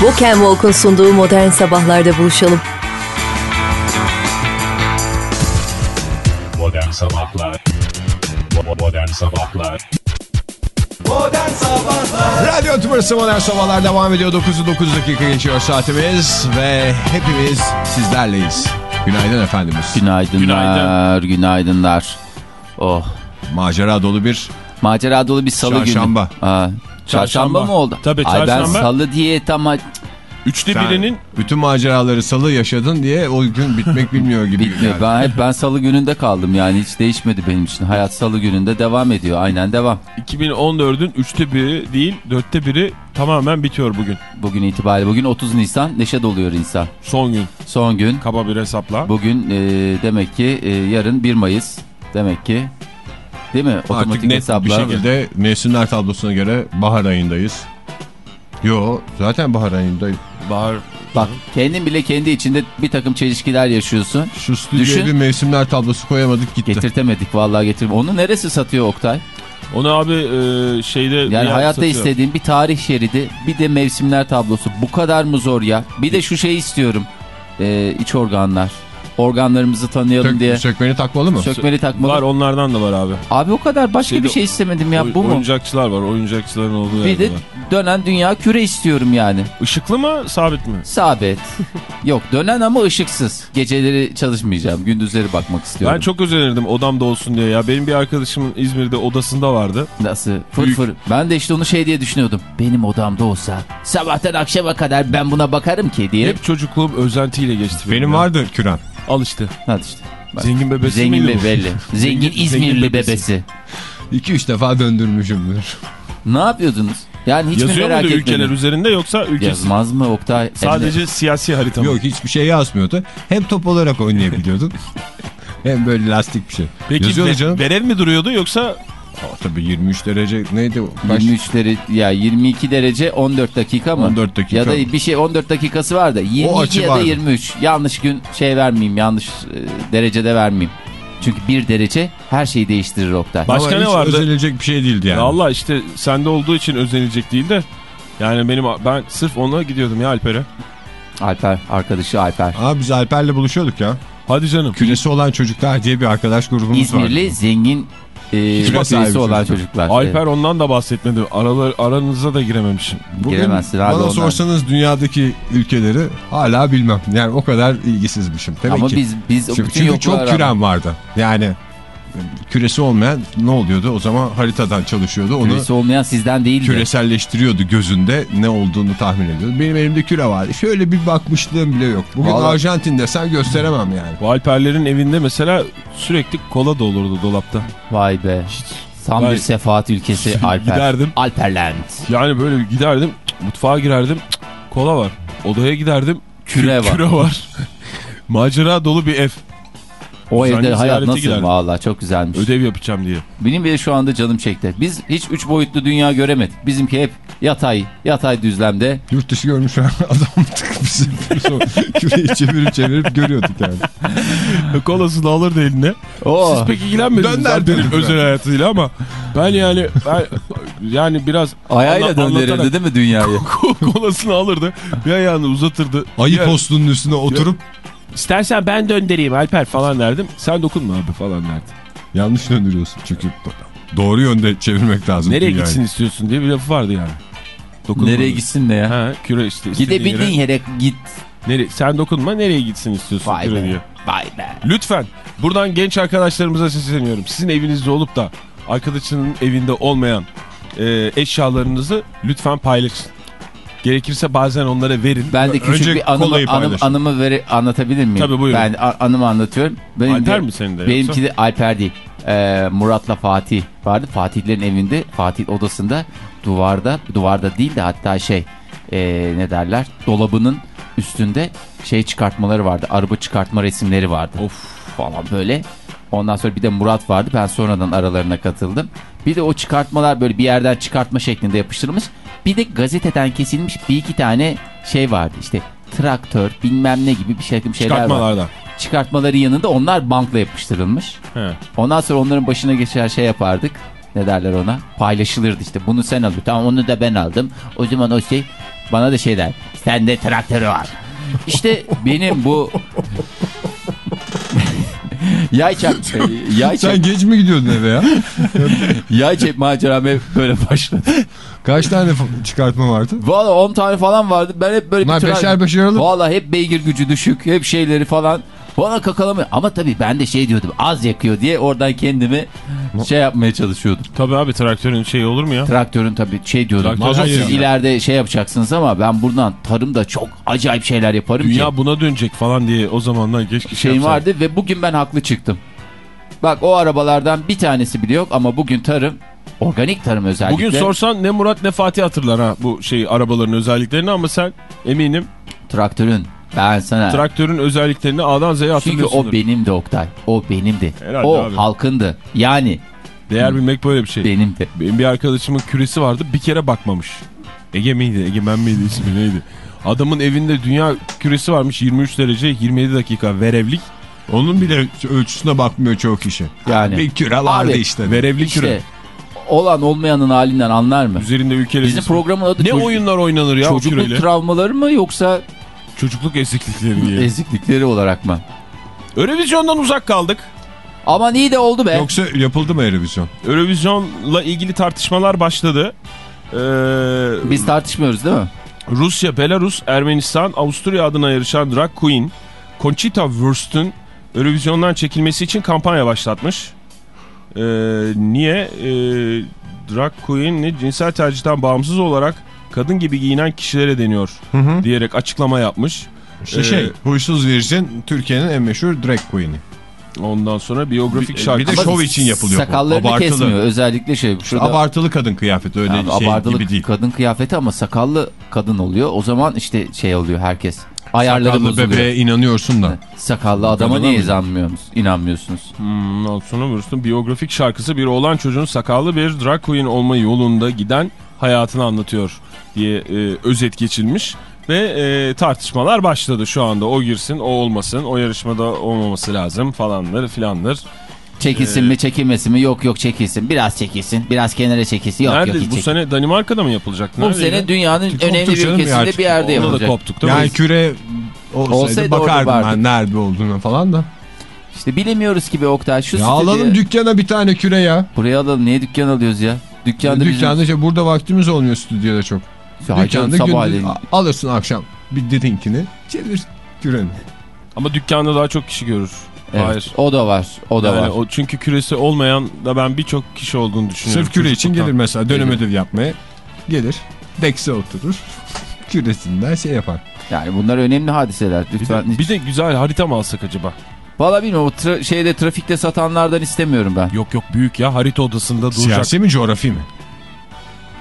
Walk and Walk'un sunduğu Modern Sabahlar'da buluşalım. Modern Sabahlar Modern Sabahlar Modern Sabahlar Radyo Tümrüsü Modern Sabahlar devam ediyor. 9'u 9 dakika geçiyor saatimiz ve hepimiz sizlerleyiz. Günaydın efendimiz. Günaydınlar, günaydınlar. Oh, Macera dolu bir macera dolu bir salı Çarşamba. günü. Aa, çarşamba. Çarşamba. mı oldu? Tabii, Ay ben çarşamba. salı diyet ama Üçte Sen birinin bütün maceraları salı yaşadın diye o gün bitmek bilmiyor gibi. bitmiyor. yani. Ben hep ben salı gününde kaldım yani hiç değişmedi benim için. Hayat salı gününde devam ediyor. Aynen devam. 2014'ün üçte biri değil dörtte biri tamamen bitiyor bugün. Bugün itibariyle bugün 30 Nisan neşe doluyor insan. Son gün Son gün. kaba bir hesapla. Bugün e, demek ki e, yarın 1 Mayıs. Demek ki değil mi? Artık Otomatik net bir hesaplar. şekilde mevsimler tablosuna göre bahar ayındayız. Yo zaten bahar ayındayız. Bahar Bak kendin bile kendi içinde bir takım çelişkiler yaşıyorsun. Şu stüdyoya Düşün. bir mevsimler tablosu koyamadık gitti. Getirtemedik vallahi getirme. Onu neresi satıyor Oktay? onu abi e, şeyde bir Yani hayatta satıyor. istediğim bir tarih şeridi, bir de mevsimler tablosu. Bu kadar mı zor ya? Bir de şu şeyi istiyorum. Ee, iç organlar. Organlarımızı tanıyalım Sök, diye. sökmeni takmalı mı? Sökmeli takmalı. Var onlardan da var abi. Abi o kadar başka Şeyde- bir şey istemedim ya. Bu mu? Oyuncakçılar var. Oyuncakçıların olduğu Bir de var. dönen dünya küre istiyorum yani. Işıklı mı sabit mi? Sabit. Yok dönen ama ışıksız. Geceleri çalışmayacağım. Gündüzleri bakmak istiyorum. Ben çok özenirdim odamda olsun diye ya. Benim bir arkadaşımın İzmir'de odasında vardı. Nasıl? Fır Büyük. fır. Ben de işte onu şey diye düşünüyordum. Benim odamda olsa sabahtan akşama kadar ben buna bakarım ki diye. Hep çocukluğum özentiyle geçti. Benim ya. vardı Küren. Al işte. Hadi işte. Bak. Zengin bebesi Zengin bu? belli. Zengin İzmirli zengin bebesi. bebesi. 2-3 defa döndürmüşümdür. Ne yapıyordunuz? Yani hiç mi Yazıyor merak muydu ülkeler etmedin? üzerinde yoksa ülkesi? Yazmaz mı Oktay? Sadece siyasi harita mı? Yok hiçbir şey yazmıyordu. Hem top olarak oynayabiliyordun. hem böyle lastik bir şey. Peki ve- canım. berel mi duruyordu yoksa Aa, tabii 23 derece neydi? Kaç? 23 derece ya 22 derece 14 dakika mı? 14 dakika. Ya da bir şey 14 dakikası var da 22 açı ya da vardı. 23. Yanlış gün şey vermeyeyim yanlış e, derecede vermeyeyim. Çünkü bir derece her şeyi değiştirir Oktay. Başka Ama ne vardı? özenilecek bir şey değildi yani. Ya Allah işte sende olduğu için özenilecek değil de yani benim ben sırf ona gidiyordum ya Alper'e. Alper arkadaşı Alper. Aa, biz Alper'le buluşuyorduk ya. Hadi canım. Küresi olan çocuklar diye bir arkadaş grubumuz var. İzmirli zengin e, üyesi sahibi olan çocuklar. Alper ondan da bahsetmedi. Aralar, aranıza da girememişim. Bugün Giremezsin abi bana ondan. sorsanız dünyadaki ülkeleri hala bilmem. Yani o kadar ilgisizmişim. Demek Ama ki. biz biz Çünkü, çünkü çok küren vardı. Yani küresi olmayan ne oluyordu? O zaman haritadan çalışıyordu. Onu Küresi olmayan sizden değildi. küreselleştiriyordu gözünde ne olduğunu tahmin ediyordu. Benim elimde küre vardı. Şöyle bir bakmışlığım bile yok. Bugün Vallahi- Arjantin desen gösteremem yani. Bu Alperlerin evinde mesela sürekli kola da olurdu dolapta. Vay be. Tam Vay. bir sefaat ülkesi Alper. Giderdim. Alperland. Yani böyle giderdim mutfağa girerdim cık, kola var. Odaya giderdim Küre kü- var. Küre var. Macera dolu bir ev. O Düzenli evde hayat nasıl? giderdim. Valla çok güzelmiş. Ödev yapacağım diye. Benim bile şu anda canım çekti. Biz hiç üç boyutlu dünya göremedik. Bizimki hep yatay, yatay düzlemde. Yurt dışı görmüş adam tıkmış. Küreyi çevirip çevirip görüyorduk yani. Kolasını alırdı eline. Oo. Siz pek ilgilenmediniz ben. özel hayatıyla ama ben yani ben, yani biraz Ayağıyla döndürürdü değil mi dünyayı? kolasını alırdı. Bir ayağını uzatırdı. Ayı postunun üstüne oturup İstersen ben döndüreyim Alper falan derdim. Sen dokunma abi falan derdi. yanlış döndürüyorsun. Çünkü doğru yönde çevirmek lazım. Nereye dünyayı. gitsin istiyorsun diye bir lafı vardı yani. Dokunma. Nereye gitsin ne ya? Ha, küre işte. Gidebildiğin yere- yere git. Nereye, sen dokunma nereye gitsin istiyorsun Vay küre be. diye. Vay be. Lütfen buradan genç arkadaşlarımıza sesleniyorum. Sizin evinizde olup da arkadaşının evinde olmayan e, eşyalarınızı lütfen paylaşın. Gerekirse bazen onlara verin. Ben de küçük Önce bir anımı, anım, anımı veri, anlatabilir miyim? Tabii, buyurun. Ben anımı anlatıyorum. Benim Alper de- mi senin de Benimki yoksa? de Alper değil. Ee, Murat'la Fatih vardı. Fatihlerin evinde, Fatih odasında duvarda, duvarda değil de hatta şey ee, ne derler dolabının üstünde şey çıkartmaları vardı. Araba çıkartma resimleri vardı. Of falan böyle. Ondan sonra bir de Murat vardı. Ben sonradan aralarına katıldım. Bir de o çıkartmalar böyle bir yerden çıkartma şeklinde yapıştırılmış. Bir de gazeteden kesilmiş bir iki tane şey vardı. İşte traktör bilmem ne gibi bir şey şeyler var. Çıkartmalardan. Çıkartmaların yanında onlar bankla yapıştırılmış. He. Ondan sonra onların başına geçer şey yapardık. ne derler ona paylaşılırdı işte bunu sen alıyorsun tamam onu da ben aldım o zaman o şey bana da şey der sende traktörü var işte benim bu yay çap yay çap Sen geç mi gidiyordun eve ya? yay çap maceram hep böyle başladı Kaç tane çıkartma vardı? Valla 10 tane falan vardı ben hep böyle Bunlar bir beşer beşer alıp Valla hep beygir gücü düşük hep şeyleri falan bana kakalamıyor ama tabii ben de şey diyordum az yakıyor diye oradan kendimi şey yapmaya çalışıyordum. Tabii abi traktörün şeyi olur mu ya? Traktörün tabii şey diyordum. Traktör Siz hayır ya. ileride şey yapacaksınız ama ben buradan tarımda çok acayip şeyler yaparım Dünya ki. buna dönecek falan diye o zamanlar geç şey Şeyim yapsam. vardı ve bugün ben haklı çıktım. Bak o arabalardan bir tanesi bile yok ama bugün tarım organik tarım özellikle. Bugün sorsan ne Murat ne Fatih hatırlar ha bu şey arabaların özelliklerini ama sen eminim Traktörün ben sana. traktörün özelliklerini A'dan Z'ye Çünkü hatırlıyorsundur. o benimdi Oktay. O benimdi. Herhalde o abi. halkındı. Yani Değer bilmek böyle bir şey. benimdi. Benim bir arkadaşımın küresi vardı bir kere bakmamış. Ege miydi? Egemen miydi ismi neydi? Adamın evinde dünya küresi varmış 23 derece 27 dakika verevlik. Onun bile ölçüsüne bakmıyor çoğu kişi. Yani. Bir küre vardı Abi, işte. Verevlik İşte küre. olan olmayanın halinden anlar mı? Üzerinde ülkeler. Bizim programın adı Ne çocuk- oyunlar oynanır ya çocukluk küreyle? travmaları mı yoksa Çocukluk eksiklikleri diye. eziklikleri olarak mı? Eurovision'dan uzak kaldık. Aman iyi de oldu be. Yoksa yapıldı mı Eurovision? Eurovision'la ilgili tartışmalar başladı. Ee, Biz tartışmıyoruz değil mi? Rusya, Belarus, Ermenistan, Avusturya adına yarışan drag queen Conchita Wurst'ün Eurovision'dan çekilmesi için kampanya başlatmış. Ee, niye? Ee, drag queen ne? cinsel tercihten bağımsız olarak kadın gibi giyinen kişilere deniyor diyerek açıklama yapmış. İşte Ee, şey, Huysuz Virgin Türkiye'nin en meşhur drag queen'i. Ondan sonra biyografik Bir- şarkı. bir de şov için yapılıyor bu. Sakallarını Abartılı. kesmiyor. Özellikle şey. Şurada Abartılı kadın kıyafeti öyle Yani şey abartılı gibi değil. kadın kıyafeti ama sakallı kadın oluyor. O zaman işte şey oluyor herkes. Ayarları Sakallı bozuluyor. bebeğe inanıyorsun da. Sakallı adama Kadına niye mı? inanmıyorsunuz? İnanmıyorsunuz. Hmm, ondan sonra Wurst'un biyografik şarkısı bir oğlan çocuğun sakallı bir drag queen olma yolunda giden hayatını anlatıyor diye e, özet geçilmiş. Ve e, tartışmalar başladı şu anda. O girsin, o olmasın, o yarışmada olmaması lazım falandır filandır. Çekilsin mi çekilmesin mi? Yok yok çekilsin. Biraz çekilsin. Biraz kenara çekilsin. Yok Nerede? yok hiç Bu çekil- sene Danimarka'da mı yapılacaktı? Bu sene dünyanın Koptuk önemli bir ülkesinde artık. bir yerde Onda da yapılacak. koptuk değil mi? Yani küre olsaydı, Olsaydı bakardım ben nerede olduğuna falan da. İşte bilemiyoruz ki be Oktay. Şu Ya alalım dükkana bir tane küre ya. Buraya alalım. Niye dükkan alıyoruz ya? Dükkanda bizim... Dükkanda işte burada vaktimiz olmuyor stüdyoda çok. Dükkanda sabahleyin. alırsın akşam bir drinkini çevir küreni. Ama dükkanda daha çok kişi görür. Evet, Hayır. O da var. O da Yani var. o çünkü küresi olmayan da ben birçok kişi olduğunu düşünüyorum. Sırf küre için gelir mesela dönem Gelir. yapmaya. Gelir. Dekse oturur. Küresinden şey yapar. Yani bunlar önemli hadiseler. Bir Lütfen. de, bir de güzel harita mı alsak acaba? Valla bilmiyorum. O tra- şeyde trafikte satanlardan istemiyorum ben. Yok yok büyük ya harita odasında duracak. Siyasi mi coğrafi mi?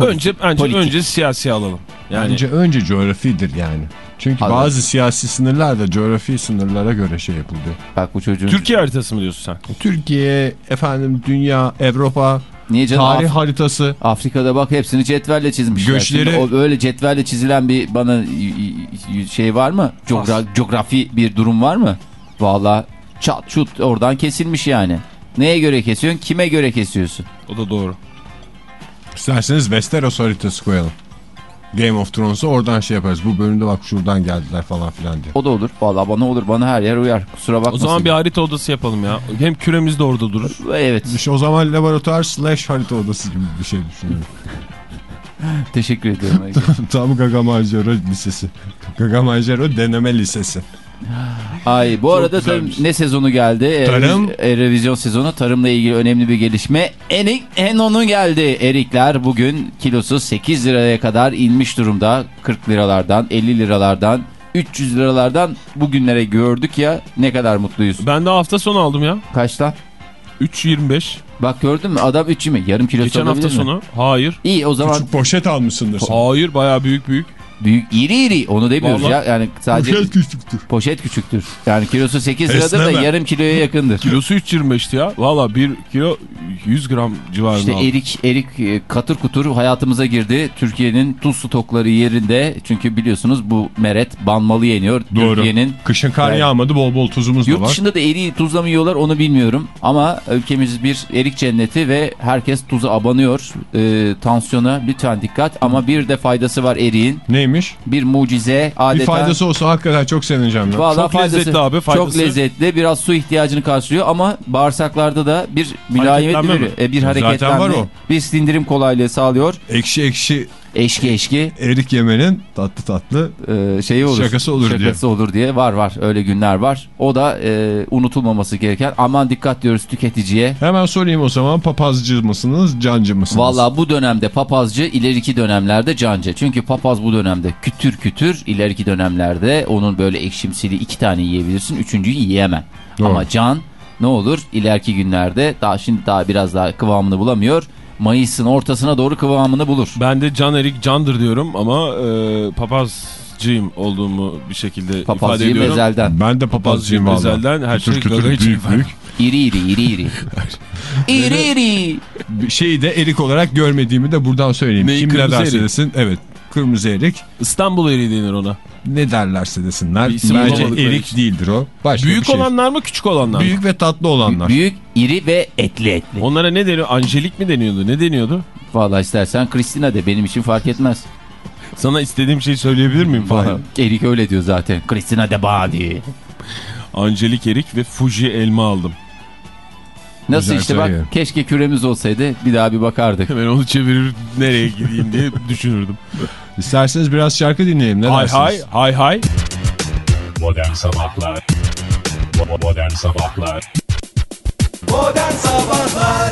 Önce bence Politik. önce siyasi alalım. Yani Bence önce coğrafidir yani. Çünkü Anladım. bazı siyasi sınırlar da coğrafi sınırlara göre şey yapılıyor. Bak bu çocuğun... Türkiye haritası mı diyorsun sen? Türkiye, efendim dünya, Avrupa, Niye canım? tarih Af- haritası. Afrika'da bak hepsini cetvelle çizmişler. Göçleri- Şimdi o öyle cetvelle çizilen bir bana şey var mı? Coğra- coğrafi bir durum var mı? Valla çat çut oradan kesilmiş yani. Neye göre kesiyorsun? Kime göre kesiyorsun? O da doğru. İsterseniz Westeros haritası koyalım. Game of Thrones'u oradan şey yaparız. Bu bölümde bak şuradan geldiler falan filan diye. O da olur. Valla bana olur. Bana her yer uyar. Kusura O bakmasın. zaman bir harita odası yapalım ya. Hem küremiz de orada durur. Evet. İşte o zaman laboratuvar slash harita odası gibi bir şey düşünüyorum. Teşekkür ediyorum. Tam Gagamajero Lisesi. Gagamajero Deneme Lisesi. Ay bu arada güzelmiş. tarım, ne sezonu geldi? Tarım. Ereviz- e, revizyon sezonu. Tarımla ilgili önemli bir gelişme. Erik Enon'un geldi. Erikler bugün kilosu 8 liraya kadar inmiş durumda. 40 liralardan, 50 liralardan, 300 liralardan bugünlere gördük ya. Ne kadar mutluyuz. Ben de hafta sonu aldım ya. Kaçtan? 3.25. Bak gördün mü adam 3 mi? Yarım kilosu Geçen hafta mi? sonu. Hayır. İyi o zaman Küçük poşet almışsındır sen. Hayır bayağı büyük büyük. Büyük iri iri onu demiyoruz Vallahi- ya. Yani sadece Poşet küçüktür. poşet küçüktür. Yani kilosu 8 liradır da yarım kiloya yakındır. Kilosu 3.25'ti ya. Valla 1 kilo 100 gram civarında. İşte aldım. erik erik e, katır kutur hayatımıza girdi. Türkiye'nin tuz stokları yerinde. Çünkü biliyorsunuz bu meret banmalı yeniyor. Doğru. Türkiye'nin Kışın kar Evet. yağmadı bol bol tuzumuz da Yurt var. dışında da eriği tuzla mı yiyorlar onu bilmiyorum. Ama ülkemiz bir erik cenneti ve herkes tuza abanıyor. Ee, tansiyona lütfen dikkat. Ama bir de faydası var eriğin. Neymiş? Bir mucize adeta. Bir faydası olsa hakikaten çok sevineceğim. Çok faydası- lezzetli abi, faydası. Çok lezzetli. Biraz su ihtiyacını karşılıyor ama bağırsaklarda da bir mülayimet mi? E, bir Zaten hareketlenme. var o. Bir sindirim kolaylığı sağlıyor. Ekşi ekşi Eşki eşki erik yemenin tatlı tatlı e, şeyi olur. Şakası olur diye. Şakası olur diye. Var var öyle günler var. O da e, unutulmaması gereken. Aman dikkat diyoruz tüketiciye. Hemen sorayım o zaman papazcı mısınız, cancı mısınız? Valla bu dönemde papazcı, ileriki dönemlerde cancı. Çünkü papaz bu dönemde kütür kütür, ileriki dönemlerde onun böyle ekşimsili iki tane yiyebilirsin, üçüncüyü yiyemem. Doğru. Ama can ne olur ileriki günlerde daha şimdi daha biraz daha kıvamını bulamıyor. Mayıs'ın ortasına doğru kıvamını bulur. Ben de Can Erik Candır diyorum ama e, papazcıyım olduğumu bir şekilde ifade Papazcıyı ediyorum. mezelden. Ben de papazcıyım valla. Mezelden her şey gagayı büyük büyük. İri iri, iri iri. iri iri. Şeyi de erik olarak görmediğimi de buradan söyleyeyim. Neyi, Kim ne kırmızı derse desin. Evet kırmızı erik. İstanbul eriği denir ona. Ne derlerse desinler. Bence erik için. değildir o. Başka Büyük şey. olanlar mı küçük olanlar mı? Büyük ve tatlı olanlar. Büyük, iri ve etli etli. Onlara ne deniyor? Angelik mi deniyordu? Ne deniyordu? Valla istersen Kristina de benim için fark etmez. Sana istediğim şeyi söyleyebilir miyim falan? Erik öyle diyor zaten. Kristina de Badi. Angelik erik ve Fuji elma aldım. Nasıl Güzel işte bak söylüyor. keşke küremiz olsaydı bir daha bir bakardık. Hemen onu çevirir nereye gideyim diye düşünürdüm. İsterseniz biraz şarkı dinleyelim. Ne hay dersiniz? hay hay hay. Modern Sabahlar Bo- Modern Sabahlar Modern Sabahlar